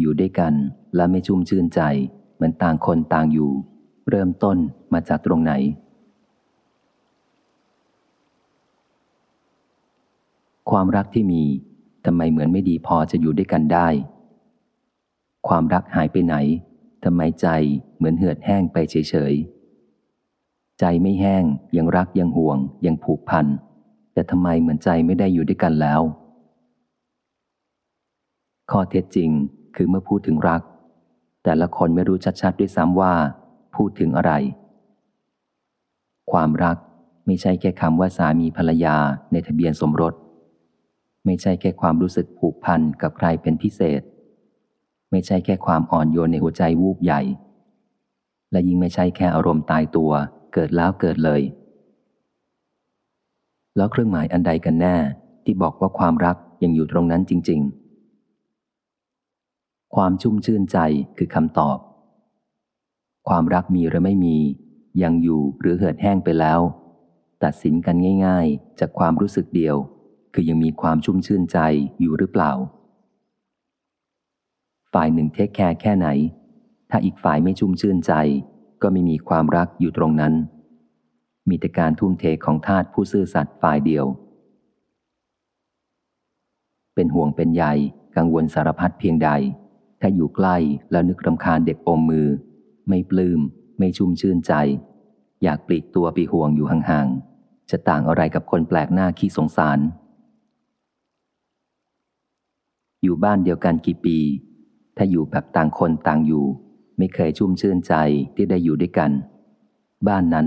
อยู่ด้วยกันและไม่ชุ่มชื่นใจ เหมือนต่างคนต่างอยู่ เริ่มต้นมาจากตรงไหน ความรักที่มีทำไมเหมือนไม่ดีพอจะอยู่ด้วยกันได้ ความรักหายไปไหนทำไมใจเหมือนเหือดแห้งไปเฉยๆ ใจไม่แห้งยังรักยังห่วงยังผูกพัน แต่ทำไมเหมือนใจไม่ได้อยู่ด้วยกันแล้ว ข้อเท็จจริง คือเมื่อพูดถึงรัก แต่ละคนไม่รู้ชัดๆด้วยซ้ำว่า พูดถึงอะไร ความรักไม่ใช่แค่คำว่าสามีภรรยาในทะเบียนสมรส ไม่ใช่แค่ความรู้สึกผูกพันกับใครเป็นพิเศษ ไม่ใช่แค่ความอ่อนโยนในหัวใจวูบใหญ่ และยิ่งไม่ใช่แค่อารมณ์ตายตัวเกิดแล้วเกิดเลย แล้วเครื่องหมายอันใดกันแน่ที่บอกว่าความรักยังอยู่ตรงนั้นจริง ๆ ความชุ่มชื่นใจคือคำตอบ ความรักมีหรือไม่มี ยังอยู่หรือเหือดแห้งไปแล้ว ตัดสินกันง่าย ๆ จากความรู้สึกเดียว คือยังมีความชุ่มชื่นใจอยู่หรือเปล่า ฝ่ายหนึ่งเทคแคร์แค่ไหน ถ้าอีกฝ่ายไม่ชุ่มชื่นใจ ก็ไม่มีความรักอยู่ตรงนั้น มีแต่การทุ่มเทของทาตผู้ซื่อสัตย์ฝ่ายเดียว เป็นห่วงเป็นใยกังวลสารพัดเพียงใด ถ้าอยู่ใกล้แล้วนึกรำคาญเด็กอมมือ ไม่ปลืม้ม ไม่ชุ่มชื่นใจ อยากปลีกตัวไปห่วงอยู่ห่างๆ จะต่างอะไรกับคนแปลกหน้าขี้สงสาร อยู่บ้านเดียวกันกี่ปี ถ้าอยู่แบบต่างคนต่างอยู่ ไม่เคยชุ่มชื่นใจที่ได้อยู่ด้วยกัน บ้านนั้น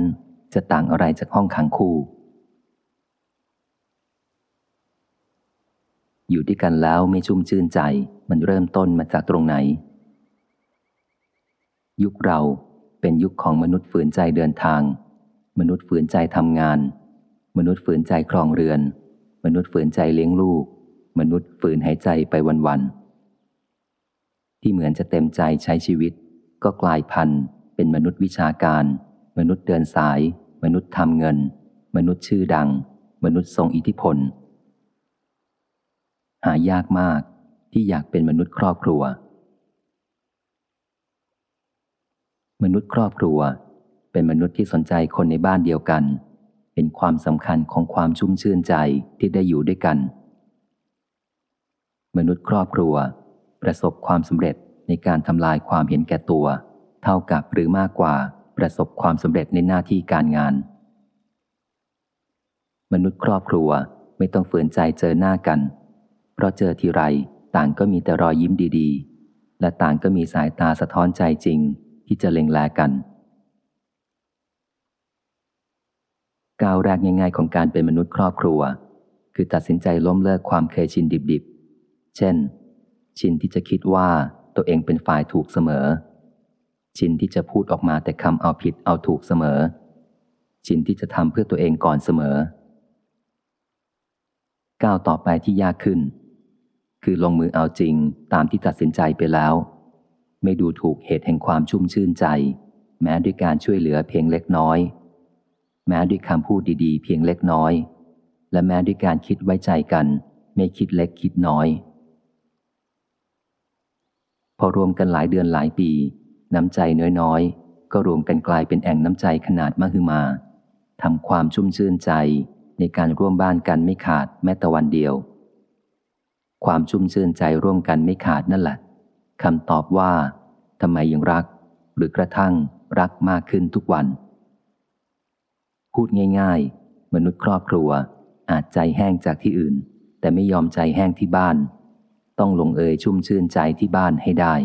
จะต่างอะไรจากห้องขังคู่ อยู่ด้วยกันแล้วไม่ชุ่มชื่นใจ มันเริ่มต้นมาจากตรงไหน ยุคเราเป็นยุคของมนุษย์ฝืนใจเดินทาง มนุษย์ฝืนใจทำงาน มนุษย์ฝืนใจครองเรือน มนุษย์ฝืนใจเลี้ยงลูก มนุษย์ฝืนหายใจไปวันๆที่เหมือนจะเต็มใจใช้ชีวิต ก็กลายพันธุ์ เป็นมนุษย์วิชาการ มนุษย์เดินสาย มนุษย์ทำเงิน มนุษย์ชื่อดัง มนุษย์ทรงอิทธิพล หายากมากที่อยากเป็นมนุษย์ครอบครัว มนุษย์ครอบครัว เป็นมนุษย์ที่สนใจคนในบ้านเดียวกัน เป็นความสำคัญของความชุ่มชื่นใจที่ได้อยู่ด้วยกัน มนุษย์ครอบครัว ประสบความสำเร็จในการทำลายความเห็นแก่ตัว เท่ากับหรือมากกว่าประสบความสำเร็จในหน้าที่การงาน มนุษย์ครอบครัวไม่ต้องฝืนใจเจอหน้ากัน ราะเจอทีไร ต่างก็มีแต่รอยยิ้มดีๆ และต่างก็มีสายตาสะท้อนใจจริงที่จะเล็งแลกัน ก้าวแรกง่ายๆของการเป็นมนุษย์ครอบครัว คือตัดสินใจล้มเลิกความเคยชินดิบๆ เช่น ชินที่จะคิดว่าตัวเองเป็นฝ่ายถูกเสมอ ชินที่จะพูดออกมาแต่คำเอาผิดเอาถูกเสมอ ชินที่จะทำเพื่อตัวเองก่อนเสมอก้าวต่อไปที่ยากขึ้น คือลงมือเอาจริงตามที่ตัดสินใจไปแล้ว ไม่ดูถูกเหตุแห่งความชุ่มชื่นใจ แม้ด้วยการช่วยเหลือเพียงเล็กน้อย แม้ด้วยคำพูดดีๆ เพียงเล็กน้อย และแม้ด้วยการคิดไว้ใจกัน ไม่คิดเล็กคิดน้อย พอรวมกันหลายเดือนหลายปี น้ำใจน้อยๆ ก็รวมกันกลายเป็นแอ่งน้ำใจขนาดมหึมาทำความชุ่มชื่นใจในการร่วมบ้านกันไม่ขาดแม้แต่วันเดียว ความชุ่มชื่นใจร่วมกันไม่ขาดนั่นแหละคำตอบว่าทำไมยังรัก หรือกระทั่งรักมากขึ้นทุกวัน พูดง่าย ๆ มนุษย์ครอบครัวอาจใจแห้งจากที่อื่น แต่ไม่ยอมใจแห้งที่บ้าน ต้องลงเอยชุ่มชื่นใจที่บ้านให้ได้